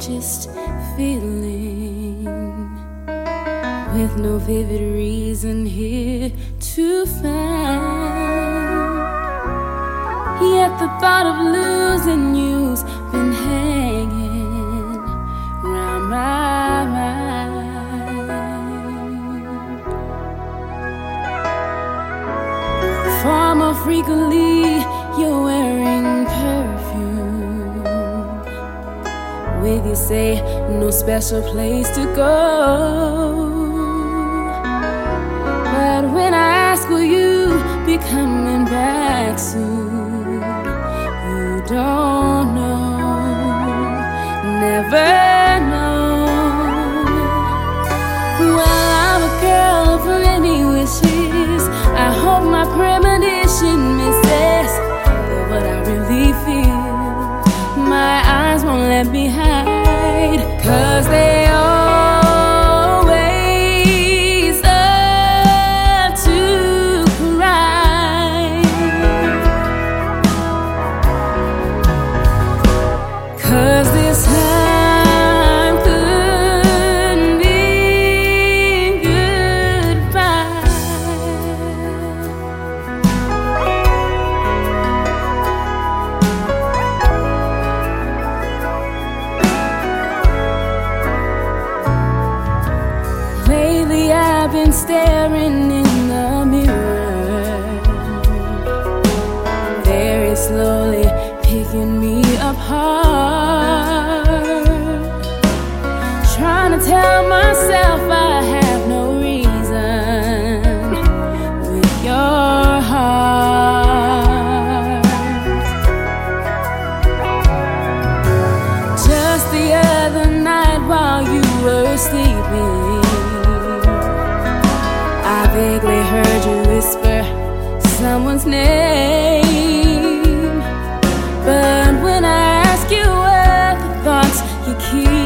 strangest feeling with no vivid reason here to find. Yet the thought of losing you's been hanging round my mind. Far more frequently, you're wearing perfume. With you say no special place to go. But when I ask, will you be coming back soon? You don't know, never know. Well, I'm a girl of many wishes. I hope my premonition staring in the mirror, very slowly picking me apart. whisper someone's name. But when I ask you what the thoughts you keep.